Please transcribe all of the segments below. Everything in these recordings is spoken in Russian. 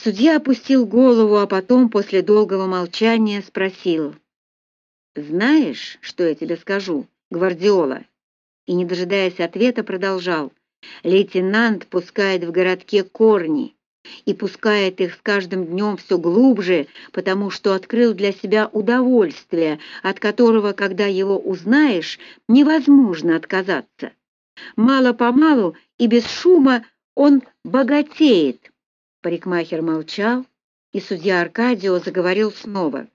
Судья опустил голову, а потом, после долгого молчания, спросил. «Знаешь, что я тебе скажу, Гвардиола?» И, не дожидаясь ответа, продолжал. «Лейтенант пускает в городке корни и пускает их с каждым днем все глубже, потому что открыл для себя удовольствие, от которого, когда его узнаешь, невозможно отказаться. Мало-помалу и без шума он богатеет». Парикмахер молчал, и судья Аркадио заговорил снова.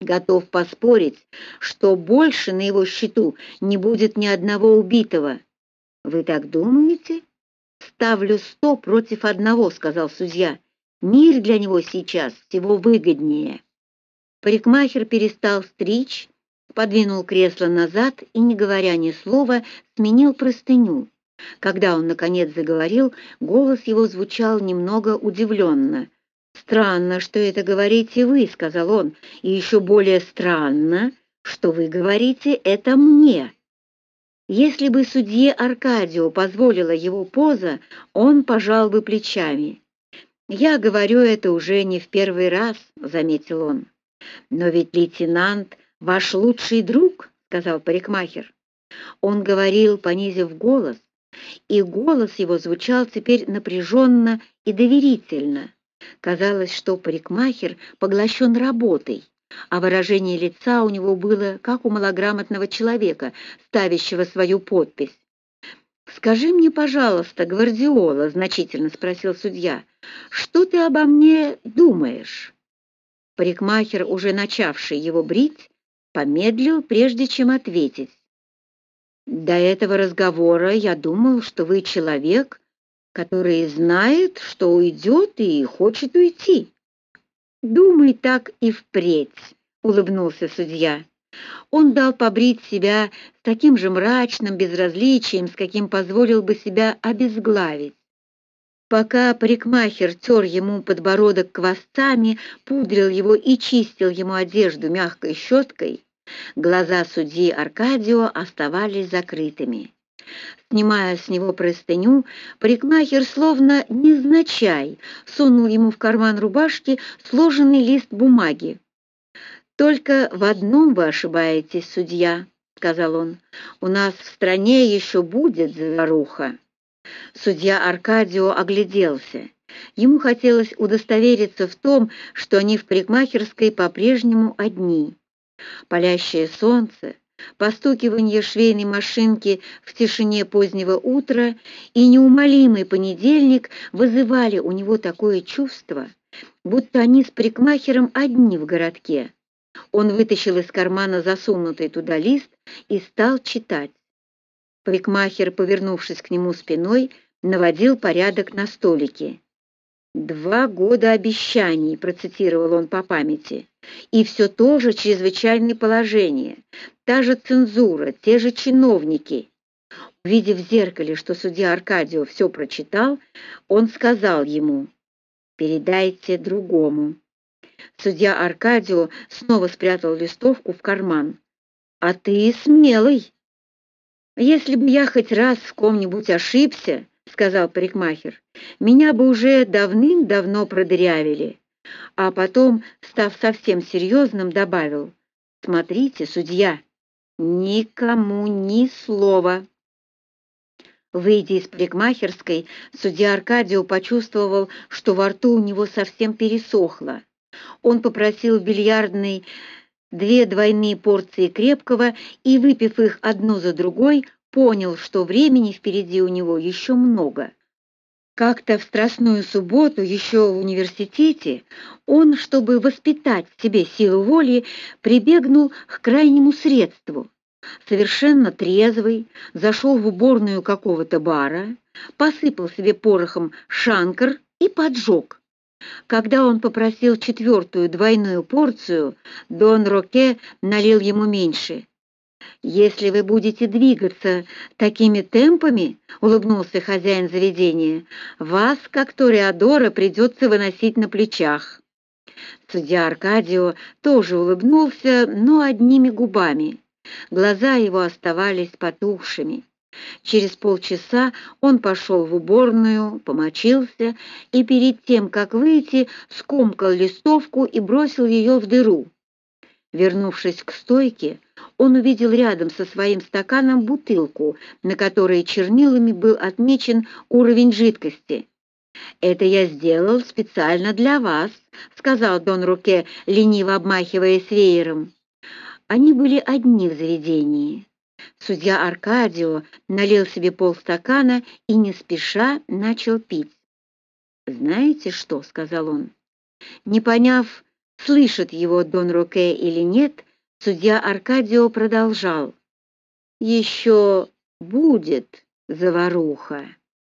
«Готов поспорить, что больше на его счету не будет ни одного убитого». «Вы так думаете?» «Ставлю сто против одного», — сказал судья. «Мир для него сейчас всего выгоднее». Парикмахер перестал стричь, подвинул кресло назад и, не говоря ни слова, сменил простыню. Когда он, наконец, заговорил, голос его звучал немного удивленно. «Странно, что это говорите вы», — сказал он, — «и еще более странно, что вы говорите это мне». Если бы судье Аркадио позволила его поза, он пожал бы плечами. «Я говорю это уже не в первый раз», — заметил он. «Но ведь лейтенант — ваш лучший друг», — сказал парикмахер. Он говорил, понизив голос, и голос его звучал теперь напряженно и доверительно. Казалось, что парикмахер поглощен работой а выражение лица у него было, как у малограмотного человека, ставящего свою подпись. «Скажи мне, пожалуйста, Гвардиола», — значительно спросил судья, — «что ты обо мне думаешь?» Парикмахер, уже начавший его брить, помедлил, прежде чем ответить. «До этого разговора я думал, что вы человек, который знает, что уйдет и хочет уйти». «Думай так и впредь», — улыбнулся судья. Он дал побрить себя с таким же мрачным безразличием, с каким позволил бы себя обезглавить. Пока парикмахер тер ему подбородок квастами, пудрил его и чистил ему одежду мягкой щеткой, глаза судьи Аркадио оставались закрытыми. Снимая с него простыню, парикмахер словно незначай сунул ему в карман рубашки сложенный лист бумаги. «Только в одном вы ошибаетесь, судья», — сказал он. «У нас в стране еще будет заваруха». Судья Аркадио огляделся. Ему хотелось удостовериться в том, что они в парикмахерской по-прежнему одни. Палящее солнце, постукивание швейной машинки в тишине позднего утра и неумолимый понедельник вызывали у него такое чувство, будто они с парикмахером одни в городке. Он вытащил из кармана засунутый туда лист и стал читать. Парикмахер, повернувшись к нему спиной, наводил порядок на столике. «Два года обещаний», — процитировал он по памяти. «И все то же чрезвычайное положение, та же цензура, те же чиновники». Увидев в зеркале, что судья Аркадио все прочитал, он сказал ему «Передайте другому». Судья Аркадио снова спрятал листовку в карман. «А ты смелый!» «Если бы я хоть раз в ком-нибудь ошибся, — сказал парикмахер, — меня бы уже давным-давно продырявили. А потом, став совсем серьезным, добавил, «Смотрите, судья, никому ни слова». Выйдя из парикмахерской, судья Аркадио почувствовал, что во рту у него совсем пересохло. Он попросил в бильярдной две двойные порции крепкого и, выпив их одну за другой, понял, что времени впереди у него еще много. Как-то в Страстную субботу, еще в университете, он, чтобы воспитать в себе силу воли, прибегнул к крайнему средству. Совершенно трезвый, зашел в уборную какого-то бара, посыпал себе порохом шанкар и поджег. Когда он попросил четвертую двойную порцию, Дон Роке налил ему меньше. «Если вы будете двигаться такими темпами, — улыбнулся хозяин заведения, — вас, как Тореадора, придется выносить на плечах». Судья Аркадио тоже улыбнулся, но одними губами. Глаза его оставались потухшими. Через полчаса он пошел в уборную, помочился и перед тем, как выйти, скомкал листовку и бросил ее в дыру. Вернувшись к стойке, он увидел рядом со своим стаканом бутылку, на которой чернилами был отмечен уровень жидкости. «Это я сделал специально для вас», — сказал Дон Руке, лениво обмахиваясь веером. Они были одни в заведении. Судья Аркадио налил себе полстакана и не спеша начал пить. «Знаете что?» — сказал он. Не поняв, слышит его Дон Роке или нет, судья Аркадио продолжал. «Еще будет заваруха».